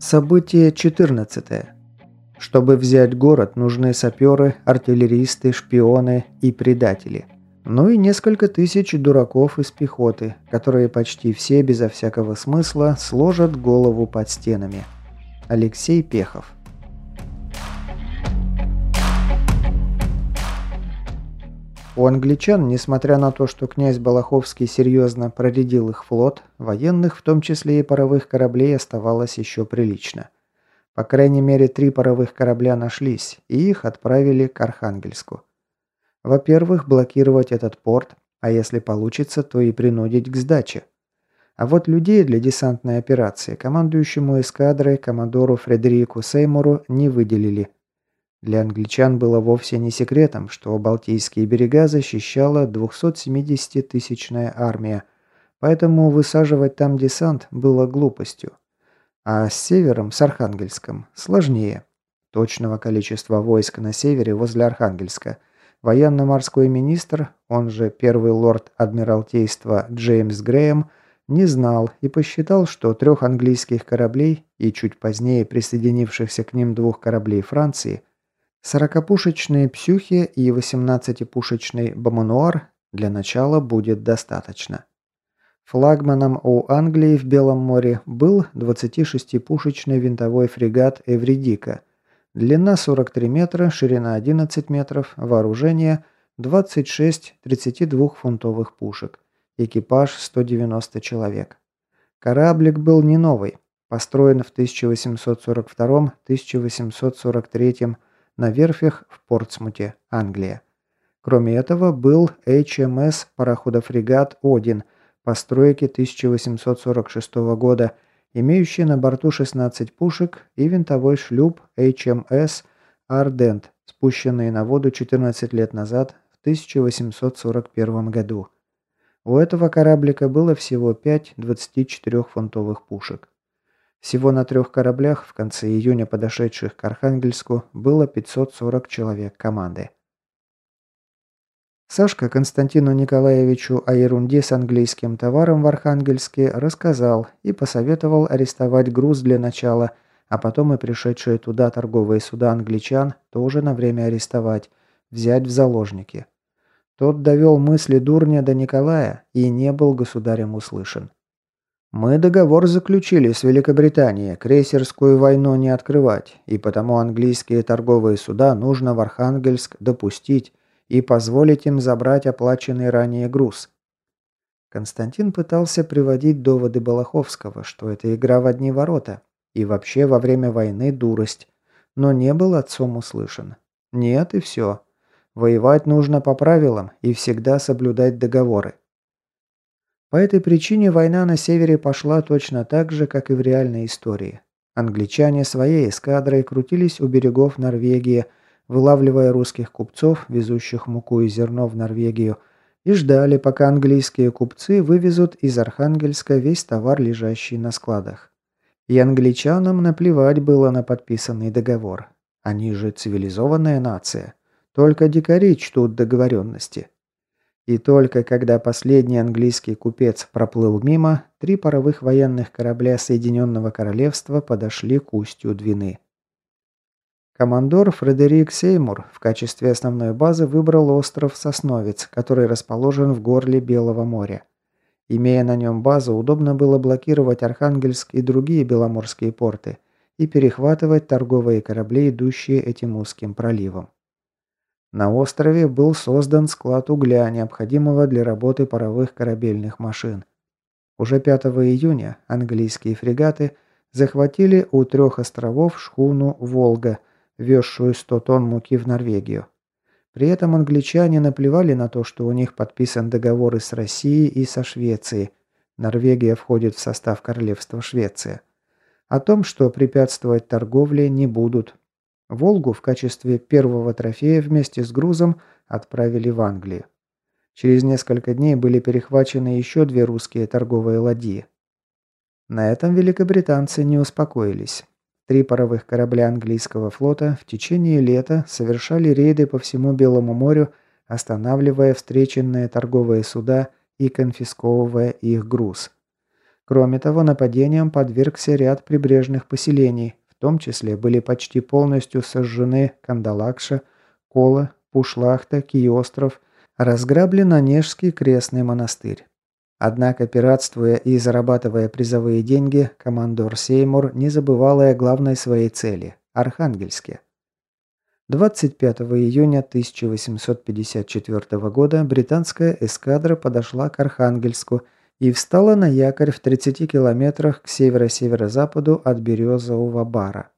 Событие 14. Чтобы взять город, нужны саперы, артиллеристы, шпионы и предатели. Ну и несколько тысяч дураков из пехоты, которые почти все безо всякого смысла сложат голову под стенами. Алексей Пехов У англичан, несмотря на то, что князь Балаховский серьезно проредил их флот, военных, в том числе и паровых кораблей, оставалось еще прилично. По крайней мере, три паровых корабля нашлись, и их отправили к Архангельску. Во-первых, блокировать этот порт, а если получится, то и принудить к сдаче. А вот людей для десантной операции командующему эскадрой командору Фредерику Сеймуру не выделили – для англичан было вовсе не секретом, что Балтийские берега защищала 270-тысячная армия, поэтому высаживать там десант было глупостью. А с севером, с Архангельском, сложнее. Точного количества войск на севере возле Архангельска военно-морской министр, он же первый лорд Адмиралтейства Джеймс Грэем, не знал и посчитал, что трех английских кораблей и чуть позднее присоединившихся к ним двух кораблей Франции – Сорокопушечные псюхи и 18-пушечный бомануар для начала будет достаточно. Флагманом у Англии в Белом море был 26-пушечный винтовой фрегат «Эвридика». Длина 43 метра, ширина 11 метров, вооружение 26 32-фунтовых пушек. Экипаж 190 человек. Кораблик был не новый, построен в 1842-1843 на верфях в Портсмуте, Англия. Кроме этого, был HMS пароходофрегат «Один» постройки 1846 года, имеющий на борту 16 пушек и винтовой шлюп HMS «Ардент», спущенный на воду 14 лет назад, в 1841 году. У этого кораблика было всего 5 24-фунтовых пушек. Всего на трех кораблях, в конце июня подошедших к Архангельску, было 540 человек команды. Сашка Константину Николаевичу о ерунде с английским товаром в Архангельске рассказал и посоветовал арестовать груз для начала, а потом и пришедшие туда торговые суда англичан тоже на время арестовать, взять в заложники. Тот довел мысли дурня до Николая и не был государем услышан. Мы договор заключили с Великобританией, крейсерскую войну не открывать, и потому английские торговые суда нужно в Архангельск допустить и позволить им забрать оплаченный ранее груз. Константин пытался приводить доводы Балаховского, что это игра в одни ворота, и вообще во время войны дурость, но не был отцом услышан. Нет и все. Воевать нужно по правилам и всегда соблюдать договоры. По этой причине война на севере пошла точно так же, как и в реальной истории. Англичане своей эскадрой крутились у берегов Норвегии, вылавливая русских купцов, везущих муку и зерно в Норвегию, и ждали, пока английские купцы вывезут из Архангельска весь товар, лежащий на складах. И англичанам наплевать было на подписанный договор. Они же цивилизованная нация. Только дикари чтут договоренности. И только когда последний английский купец проплыл мимо, три паровых военных корабля Соединенного Королевства подошли к устью Двины. Командор Фредерик Сеймур в качестве основной базы выбрал остров Сосновец, который расположен в горле Белого моря. Имея на нем базу, удобно было блокировать Архангельск и другие беломорские порты и перехватывать торговые корабли, идущие этим узким проливом. На острове был создан склад угля, необходимого для работы паровых корабельных машин. Уже 5 июня английские фрегаты захватили у трех островов шхуну «Волга», везшую 100 тонн муки в Норвегию. При этом англичане наплевали на то, что у них подписан договор и с Россией, и со Швецией. Норвегия входит в состав королевства Швеция. О том, что препятствовать торговле не будут, Волгу в качестве первого трофея вместе с грузом отправили в Англию. Через несколько дней были перехвачены еще две русские торговые ладьи. На этом великобританцы не успокоились. Три паровых корабля английского флота в течение лета совершали рейды по всему Белому морю, останавливая встреченные торговые суда и конфисковывая их груз. Кроме того, нападением подвергся ряд прибрежных поселений, том числе были почти полностью сожжены Кандалакша, Кола, Пушлахта, Киостров, разграблен Онежский крестный монастырь. Однако, пиратствуя и зарабатывая призовые деньги, командор Сеймур не забывал и о главной своей цели – Архангельске. 25 июня 1854 года британская эскадра подошла к Архангельску и встала на якорь в 30 километрах к северо-северо-западу от Березового бара.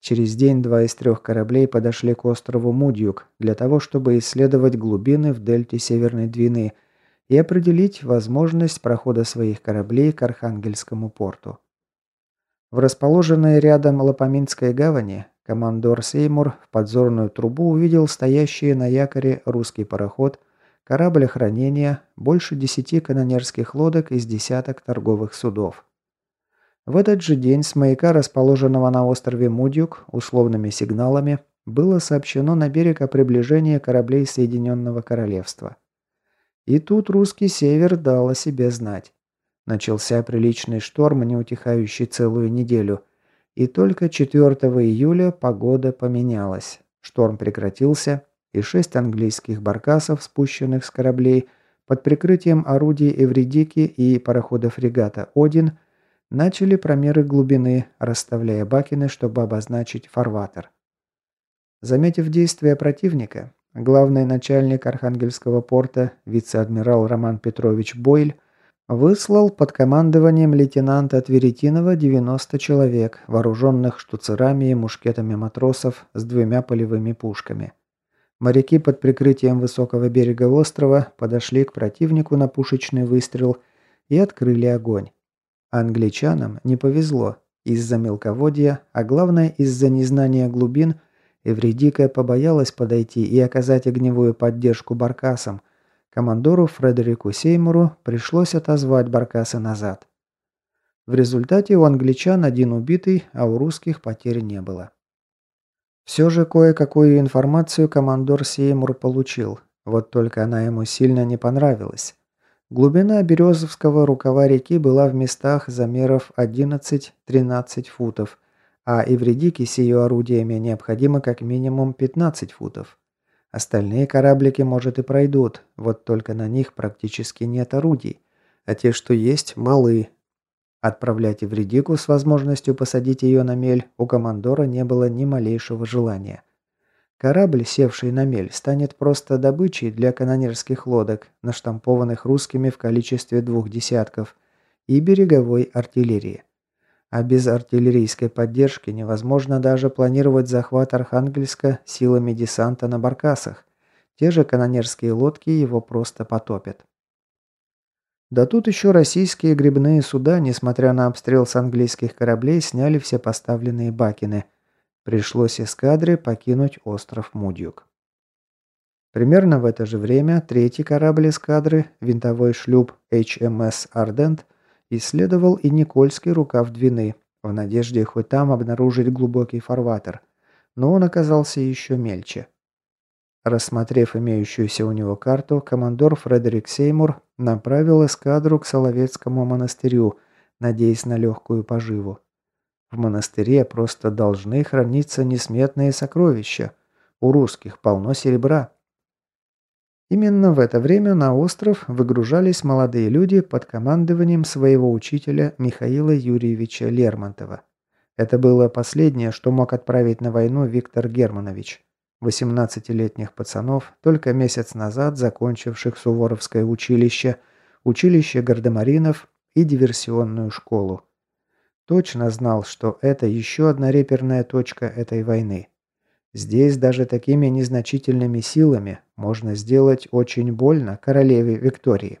Через день два из трех кораблей подошли к острову Мудюк для того, чтобы исследовать глубины в дельте Северной Двины – и определить возможность прохода своих кораблей к Архангельскому порту. В расположенной рядом Лопаминской гавани командор Сеймур в подзорную трубу увидел стоящий на якоре русский пароход, корабль хранения, больше десяти канонерских лодок из десяток торговых судов. В этот же день с маяка, расположенного на острове Мудюк, условными сигналами, было сообщено на берег о приближении кораблей Соединенного Королевства. И тут русский север дал о себе знать. Начался приличный шторм, не утихающий целую неделю. И только 4 июля погода поменялась. Шторм прекратился, и шесть английских баркасов, спущенных с кораблей, под прикрытием орудий Эвредики и парохода фрегата «Один», начали промеры глубины, расставляя бакины, чтобы обозначить фарватер. Заметив действия противника, Главный начальник Архангельского порта, вице-адмирал Роман Петрович Бойль, выслал под командованием лейтенанта Тверетинова 90 человек, вооруженных штуцерами и мушкетами матросов с двумя полевыми пушками. Моряки под прикрытием высокого берега острова подошли к противнику на пушечный выстрел и открыли огонь. Англичанам не повезло. Из-за мелководья, а главное из-за незнания глубин – Эвредика побоялась подойти и оказать огневую поддержку баркасам. Командору Фредерику Сеймуру пришлось отозвать баркасы назад. В результате у англичан один убитый, а у русских потерь не было. Все же кое-какую информацию командор Сеймур получил, вот только она ему сильно не понравилась. Глубина Березовского рукава реки была в местах замеров 11-13 футов, а Эвредике с ее орудиями необходимо как минимум 15 футов. Остальные кораблики, может, и пройдут, вот только на них практически нет орудий, а те, что есть, малы. Отправлять Эвредику с возможностью посадить ее на мель у командора не было ни малейшего желания. Корабль, севший на мель, станет просто добычей для канонерских лодок, наштампованных русскими в количестве двух десятков, и береговой артиллерии. А без артиллерийской поддержки невозможно даже планировать захват Архангельска силами десанта на баркасах. Те же канонерские лодки его просто потопят. Да тут еще российские грибные суда, несмотря на обстрел с английских кораблей, сняли все поставленные бакины. Пришлось эскадре покинуть остров Мудюк. Примерно в это же время третий корабль эскадры, винтовой шлюп HMS Ardent, Исследовал и Никольский рукав Двины, в надежде хоть там обнаружить глубокий фарватер, но он оказался еще мельче. Рассмотрев имеющуюся у него карту, командор Фредерик Сеймур направил эскадру к Соловецкому монастырю, надеясь на легкую поживу. В монастыре просто должны храниться несметные сокровища. У русских полно серебра. Именно в это время на остров выгружались молодые люди под командованием своего учителя Михаила Юрьевича Лермонтова. Это было последнее, что мог отправить на войну Виктор Германович. 18-летних пацанов, только месяц назад закончивших Суворовское училище, училище гардемаринов и диверсионную школу. Точно знал, что это еще одна реперная точка этой войны. Здесь даже такими незначительными силами можно сделать очень больно королеве Виктории.